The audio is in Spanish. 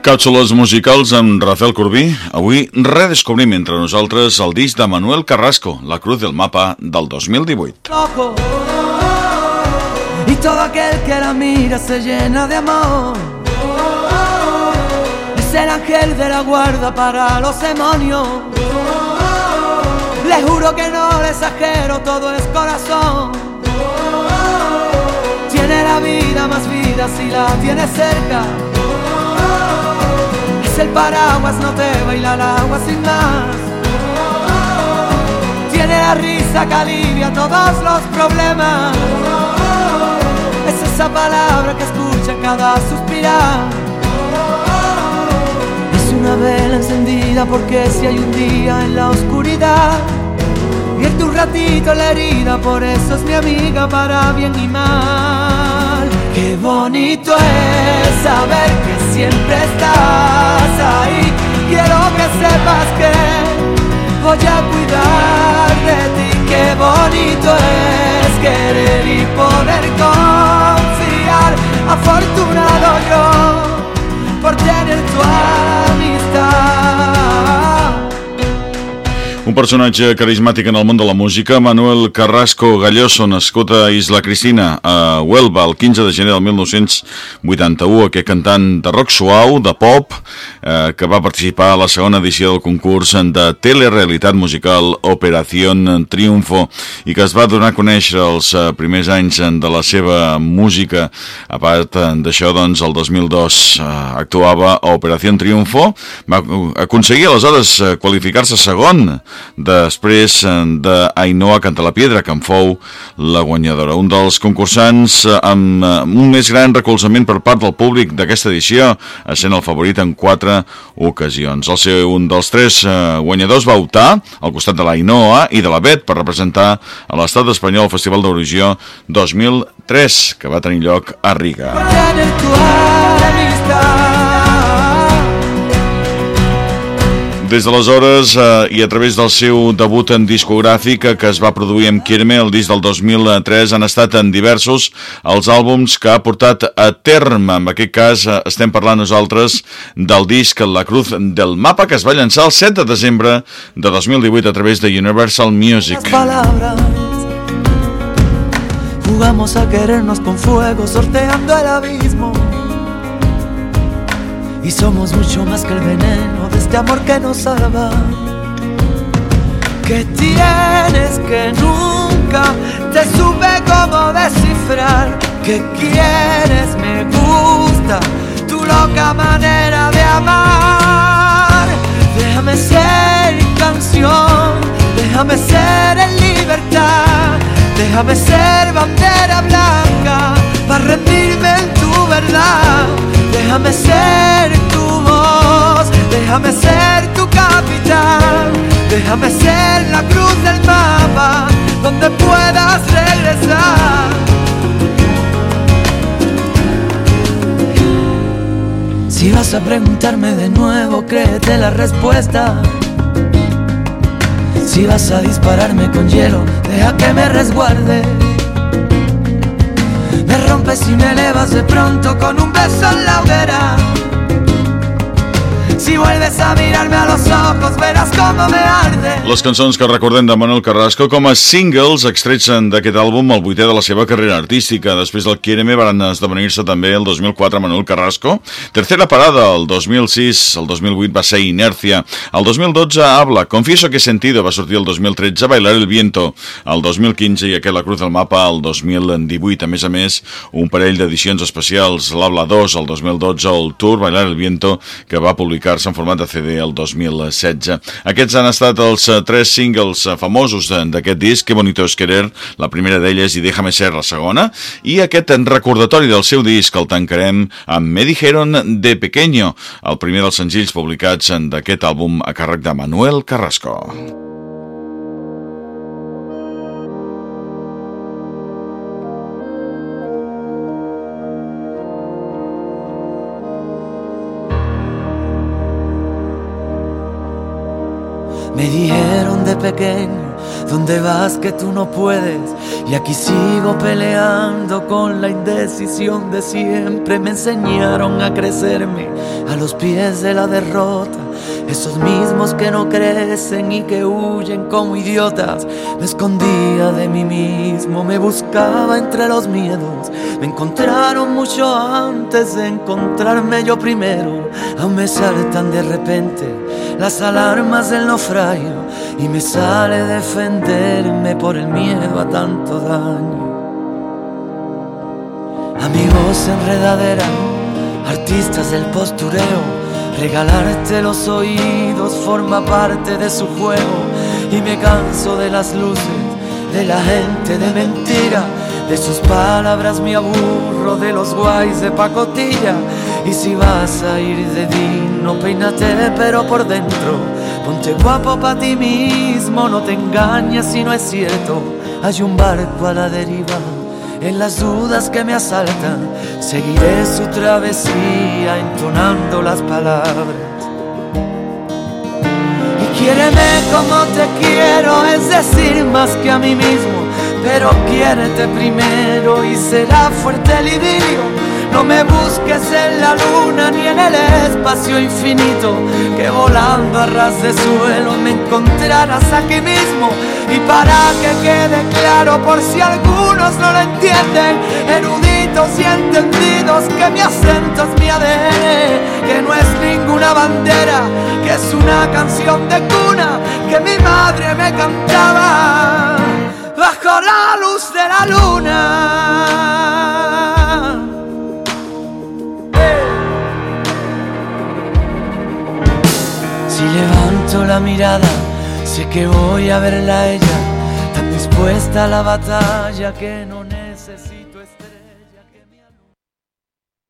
Càpsules musicals amb Rafael Corbí. Avui redescobrim entre nosaltres el disc de Manuel Carrasco, La Cruz del Mapa, del 2018. Ojo, y todo aquel que la mira se llena de amor. Es el ángel de la guarda para los demonios. Le juro que no le exagero, todo es corazón. Tiene la vida más vida si la tiene cerca el paraguas no te baila el agua sin más. Tiene la risa que alivia todos los problemas. Es esa palabra que escucha cada suspirar. Es una vela encendida porque si hay un día en la oscuridad. Vierte un ratito la herida, por eso es mi amiga para bien y mal. Qué bonito es saber que siempre estás ahí. Quiero que sepas que voy a cuidar de ti. Qué bonito es querer y poder confiar. Afortunado yo Un personatge carismàtic en el món de la música, Manuel Carrasco Galloso, nascut a Isla Cristina, a Huelva, el 15 de gener del 1981, aquest cantant de rock suau, de pop, eh, que va participar a la segona edició del concurs de telerealitat musical Operación Triunfo i que es va donar a conèixer els eh, primers anys de la seva música. A part d'això, doncs, el 2002 eh, actuava a Operación Triunfo, va aconseguir aleshores eh, qualificar-se segon després eh, d'Ainoa Canta la Piedra, que en fou la guanyadora. Un dels concursants eh, amb eh, un més gran recolzament per part del públic d'aquesta edició, sent el favorit en quatre ocasions. El seu, un dels tres guanyadors va optar al costat de l'Ainoa i de la Bet per representar a l'estat espanyol al Festival d'Eurovisió 2003, que va tenir lloc a Riga. Des d'aleshores eh, i a través del seu debut en discogràfic que es va produir amb Kirme, el disc del 2003, han estat en diversos els àlbums que ha portat a terme. En aquest cas eh, estem parlant nosaltres del disc La Cruz del Mapa que es va llançar el 7 de desembre de 2018 a través de Universal Music. Jugamos a querernos con fuego sorteando el abismo y somos mucho más que el veneno de este amor que nos salva. Que tienes que nunca te supe cómo descifrar. Que quieres, me gusta tu loca manera de amar. Déjame ser canción, déjame ser en libertad. Déjame ser bandera blanca para rendirme en tu verdad. Déjame ser déjame ser tu capital, déjame ser la cruz del mapa donde puedas regresar. Si vas a preguntarme de nuevo, créete la respuesta. Si vas a dispararme con hielo, deja que me resguarde. Me rompes y me elevas de pronto con un beso en la hoguera. Si vuelves a mirarme a los ojos verás cómo me arde. Les cançons que recordem de Manuel Carrasco com a singles extrets d'aquest àlbum, el vuitè de la seva carrera artística. Després del Quiereme van esdevenir-se també el 2004 Manuel Carrasco. Tercera parada, el 2006, el 2008 va ser Inercia. El 2012 Habla, Confieso que sentido va sortir el 2013, Bailar el viento el 2015 i aquest La Cruz del Mapa el 2018. A més a més, un parell d'edicions especials, l'Habla 2 el 2012, el Tour Bailar el viento, que va publicar publicar-se en format de CD el 2016. Aquests han estat els eh, tres singles eh, famosos d'aquest disc, Que bonito es querer, la primera d'elles i Déjame ser la segona, i aquest recordatori del seu disc el tancarem amb Me dijeron de pequeño, el primer dels senzills publicats d'aquest àlbum a càrrec de Manuel Carrasco. Me dijeron de pequeño, ¿dónde vas que tú no puedes? Y aquí sigo peleando con la independencia decisión de siempre me enseñaron a crecerme a los pies de la derrota. Esos mismos que no crecen y que huyen como idiotas. Me escondía de mí mismo, me buscaba entre los miedos. Me encontraron mucho antes de encontrarme yo primero. Aún me saltan de repente las alarmas del naufragio y me sale defenderme por el miedo a tanto daño. Amigos enredadera, artistas del postureo Regalarte los oídos forma parte de su juego y me canso de las luces, de la gente de mentira, de sus palabras me aburro, de los guays de pacotilla. Y si vas a ir de dino, peínate pero por dentro, ponte guapo pa' ti mismo, no te engañes si no es cierto, hay un barco a la deriva en las dudas que me asaltan, seguiré su travesía entonando las palabras. Y quiéreme como te quiero, es decir, más que a mí mismo, pero quiérete primero y será fuerte el idilio no me busques en la luna ni en el espacio infinito, que volando a ras de suelo me encontrarás aquí mismo. Y para que quede claro, por si algunos no lo entienden, eruditos y entendidos, que mi acento es mi ADN, que no es ninguna bandera, que es una canción de cuna que mi madre me cantaba bajo la luz de la luna. Si levanto la mirada, sé que voy a verla a ella, tan dispuesta a la batalla que no necesito.